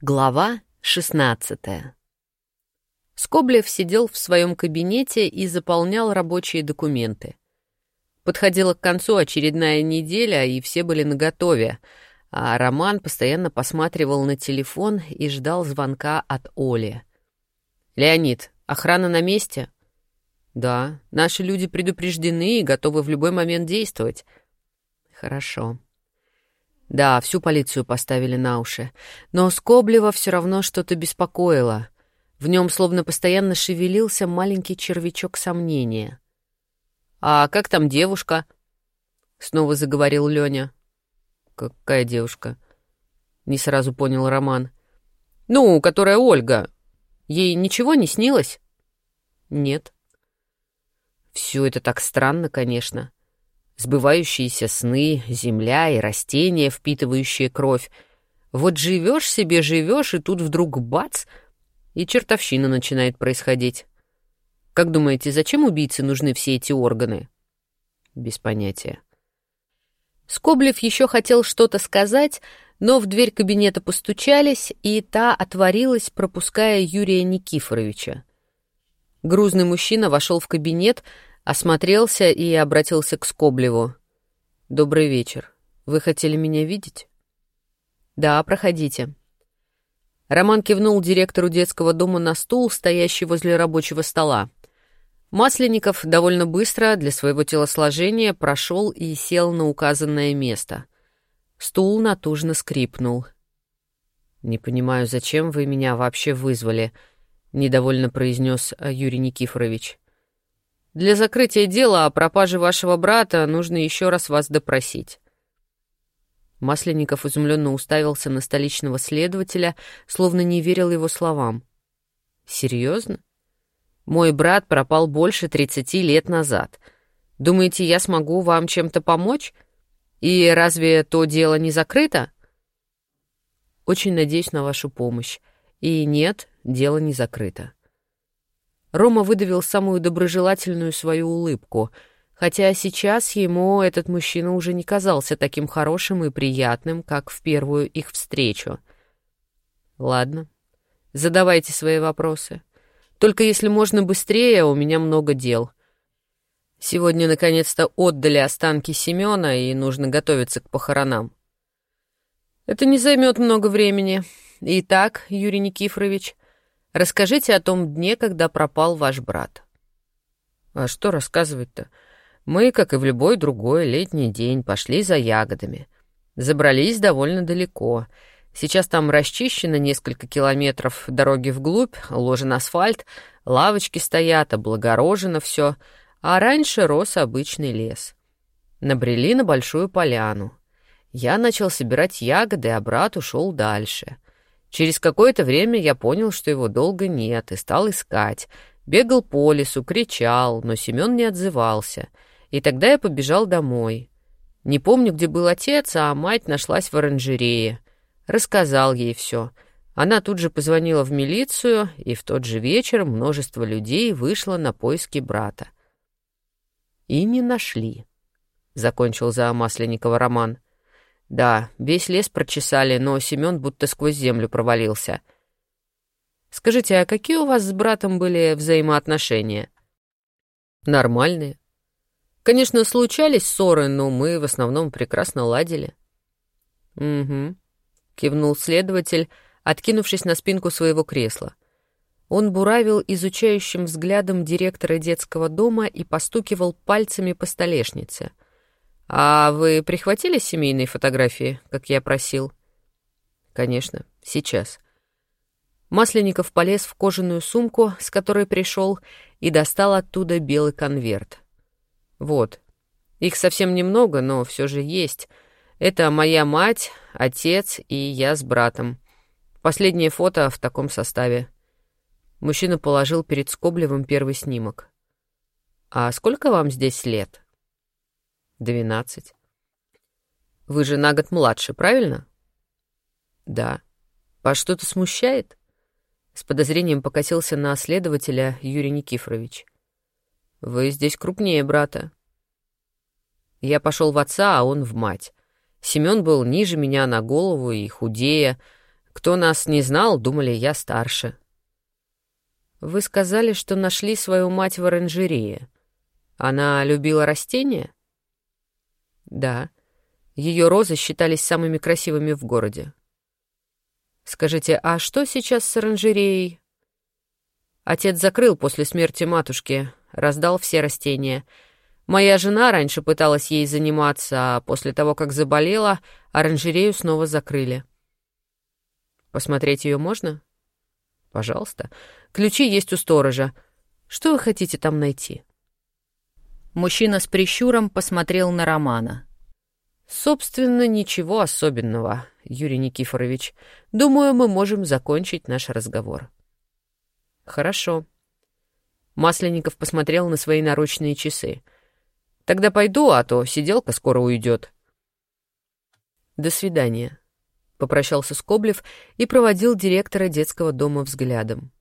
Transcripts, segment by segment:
Глава 16 Скоблев сидел в своем кабинете и заполнял рабочие документы. Подходила к концу очередная неделя, и все были наготове, а Роман постоянно посматривал на телефон и ждал звонка от Оли. «Леонид, охрана на месте?» «Да, наши люди предупреждены и готовы в любой момент действовать». «Хорошо». Да, всю полицию поставили на уши. Но Скоблева все равно что-то беспокоило. В нем словно постоянно шевелился маленький червячок сомнения. «А как там девушка?» — снова заговорил Леня. «Какая девушка?» — не сразу понял Роман. «Ну, которая Ольга. Ей ничего не снилось?» «Нет». Все это так странно, конечно сбывающиеся сны, земля и растения, впитывающие кровь. Вот живешь себе, живешь, и тут вдруг бац, и чертовщина начинает происходить. Как думаете, зачем убийце нужны все эти органы? Без понятия. Скоблев еще хотел что-то сказать, но в дверь кабинета постучались, и та отворилась, пропуская Юрия Никифоровича. Грузный мужчина вошел в кабинет, Осмотрелся и обратился к Скоблеву. «Добрый вечер. Вы хотели меня видеть?» «Да, проходите». Роман кивнул директору детского дома на стул, стоящий возле рабочего стола. Масленников довольно быстро для своего телосложения прошел и сел на указанное место. Стул натужно скрипнул. «Не понимаю, зачем вы меня вообще вызвали», — недовольно произнес Юрий Никифорович. Для закрытия дела о пропаже вашего брата нужно еще раз вас допросить». Масленников изумленно уставился на столичного следователя, словно не верил его словам. «Серьезно? Мой брат пропал больше тридцати лет назад. Думаете, я смогу вам чем-то помочь? И разве то дело не закрыто?» «Очень надеюсь на вашу помощь. И нет, дело не закрыто». Рома выдавил самую доброжелательную свою улыбку, хотя сейчас ему этот мужчина уже не казался таким хорошим и приятным, как в первую их встречу. «Ладно, задавайте свои вопросы. Только если можно быстрее, у меня много дел. Сегодня, наконец-то, отдали останки Семена, и нужно готовиться к похоронам. Это не займет много времени. Итак, Юрий Никифорович, Расскажите о том дне, когда пропал ваш брат». «А что рассказывать-то? Мы, как и в любой другой летний день, пошли за ягодами. Забрались довольно далеко. Сейчас там расчищено несколько километров дороги вглубь, ложен асфальт, лавочки стоят, облагорожено все, а раньше рос обычный лес. Набрели на большую поляну. Я начал собирать ягоды, а брат ушел дальше — Через какое-то время я понял, что его долго нет, и стал искать. Бегал по лесу, кричал, но Семен не отзывался. И тогда я побежал домой. Не помню, где был отец, а мать нашлась в оранжерее. Рассказал ей все. Она тут же позвонила в милицию, и в тот же вечер множество людей вышло на поиски брата. «И не нашли», — закончил за Масленникова роман. Да, весь лес прочесали, но Семен будто сквозь землю провалился. Скажите, а какие у вас с братом были взаимоотношения? Нормальные. Конечно, случались ссоры, но мы в основном прекрасно ладили. Угу, кивнул следователь, откинувшись на спинку своего кресла. Он буравил изучающим взглядом директора детского дома и постукивал пальцами по столешнице — «А вы прихватили семейные фотографии, как я просил?» «Конечно, сейчас». Масленников полез в кожаную сумку, с которой пришел, и достал оттуда белый конверт. «Вот. Их совсем немного, но все же есть. Это моя мать, отец и я с братом. Последнее фото в таком составе». Мужчина положил перед Скоблевым первый снимок. «А сколько вам здесь лет?» Двенадцать. Вы же на год младше, правильно? Да. Вас что-то смущает? С подозрением покосился на следователя Юрий Никифорович. Вы здесь крупнее брата. Я пошел в отца, а он в мать. Семен был ниже меня на голову и худее. Кто нас не знал, думали, я старше. Вы сказали, что нашли свою мать в оранжерее. Она любила растения? Да. Ее розы считались самыми красивыми в городе. Скажите, а что сейчас с оранжереей? Отец закрыл после смерти матушки, раздал все растения. Моя жена раньше пыталась ей заниматься, а после того, как заболела, оранжерею снова закрыли. Посмотреть ее можно? Пожалуйста. Ключи есть у сторожа. Что вы хотите там найти? Мужчина с прищуром посмотрел на Романа. Собственно, ничего особенного, Юрий Никифорович. Думаю, мы можем закончить наш разговор. Хорошо. Масленников посмотрел на свои наручные часы. Тогда пойду, а то сиделка скоро уйдет. До свидания. Попрощался Скоблев и проводил директора детского дома взглядом.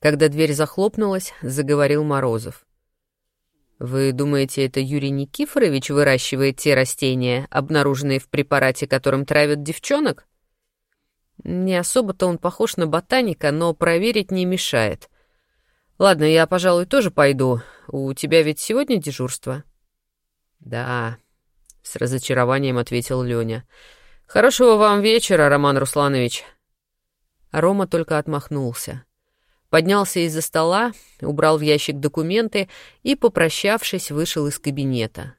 Когда дверь захлопнулась, заговорил Морозов. «Вы думаете, это Юрий Никифорович выращивает те растения, обнаруженные в препарате, которым травят девчонок?» Не особо-то он похож на ботаника, но проверить не мешает. Ладно, я, пожалуй, тоже пойду. У тебя ведь сегодня дежурство? Да, с разочарованием ответил Лёня. Хорошего вам вечера, Роман Русланович. Рома только отмахнулся. Поднялся из-за стола, убрал в ящик документы и, попрощавшись, вышел из кабинета.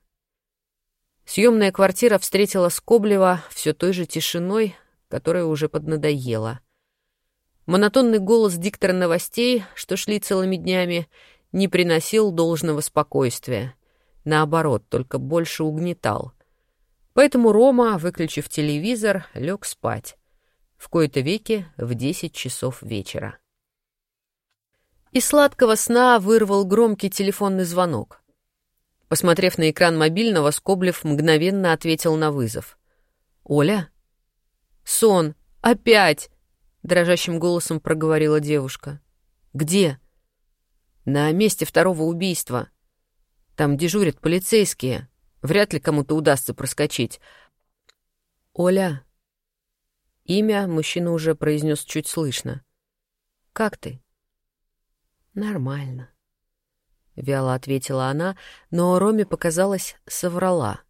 Съемная квартира встретила Скоблева все той же тишиной, которая уже поднадоела. Монотонный голос диктора новостей, что шли целыми днями, не приносил должного спокойствия. Наоборот, только больше угнетал. Поэтому Рома, выключив телевизор, лег спать. В кои-то веки в десять часов вечера. Из сладкого сна вырвал громкий телефонный звонок. Посмотрев на экран мобильного, Скоблев мгновенно ответил на вызов. «Оля?» «Сон! Опять!» — дрожащим голосом проговорила девушка. «Где?» «На месте второго убийства. Там дежурят полицейские. Вряд ли кому-то удастся проскочить. Оля...» Имя мужчина уже произнес чуть слышно. «Как ты?» «Нормально», — вяло ответила она, но Роме показалось, соврала.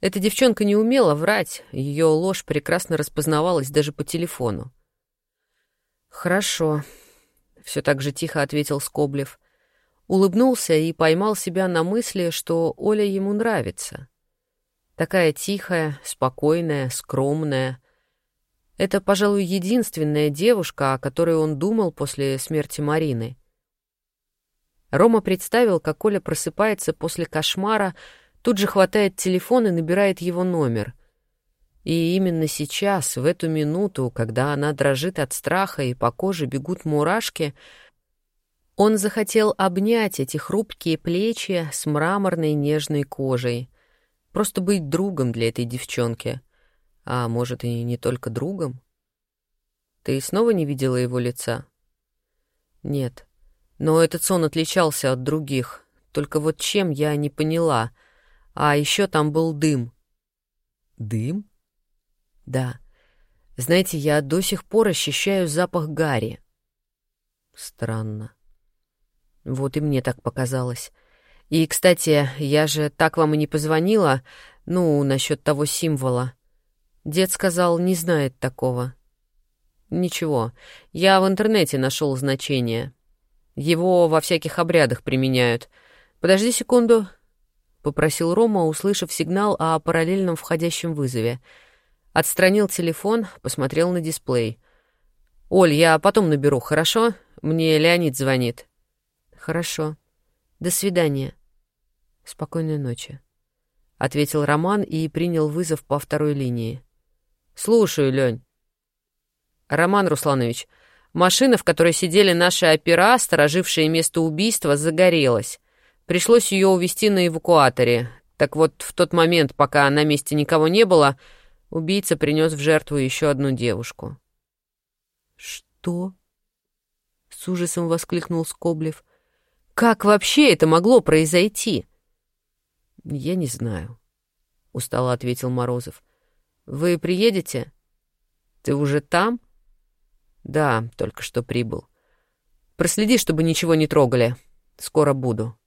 Эта девчонка не умела врать, ее ложь прекрасно распознавалась даже по телефону. «Хорошо», — все так же тихо ответил Скоблев. Улыбнулся и поймал себя на мысли, что Оля ему нравится. Такая тихая, спокойная, скромная. Это, пожалуй, единственная девушка, о которой он думал после смерти Марины. Рома представил, как Оля просыпается после кошмара, Тут же хватает телефон и набирает его номер. И именно сейчас, в эту минуту, когда она дрожит от страха и по коже бегут мурашки, он захотел обнять эти хрупкие плечи с мраморной нежной кожей. Просто быть другом для этой девчонки. А может, и не только другом? Ты снова не видела его лица? Нет. Но этот сон отличался от других. Только вот чем я не поняла — а еще там был дым. Дым? Да. Знаете, я до сих пор ощущаю запах гари. Странно. Вот и мне так показалось. И, кстати, я же так вам и не позвонила, ну, насчет того символа. Дед сказал, не знает такого. Ничего, я в интернете нашел значение. Его во всяких обрядах применяют. Подожди секунду, попросил Рома, услышав сигнал о параллельном входящем вызове. Отстранил телефон, посмотрел на дисплей. «Оль, я потом наберу, хорошо? Мне Леонид звонит». «Хорошо. До свидания. Спокойной ночи», — ответил Роман и принял вызов по второй линии. «Слушаю, Лень». «Роман Русланович, машина, в которой сидели наши опера, сторожившие место убийства, загорелась. Пришлось ее увезти на эвакуаторе. Так вот, в тот момент, пока на месте никого не было, убийца принес в жертву еще одну девушку. «Что?» — с ужасом воскликнул Скоблев. «Как вообще это могло произойти?» «Я не знаю», — устало ответил Морозов. «Вы приедете?» «Ты уже там?» «Да, только что прибыл. Проследи, чтобы ничего не трогали. Скоро буду».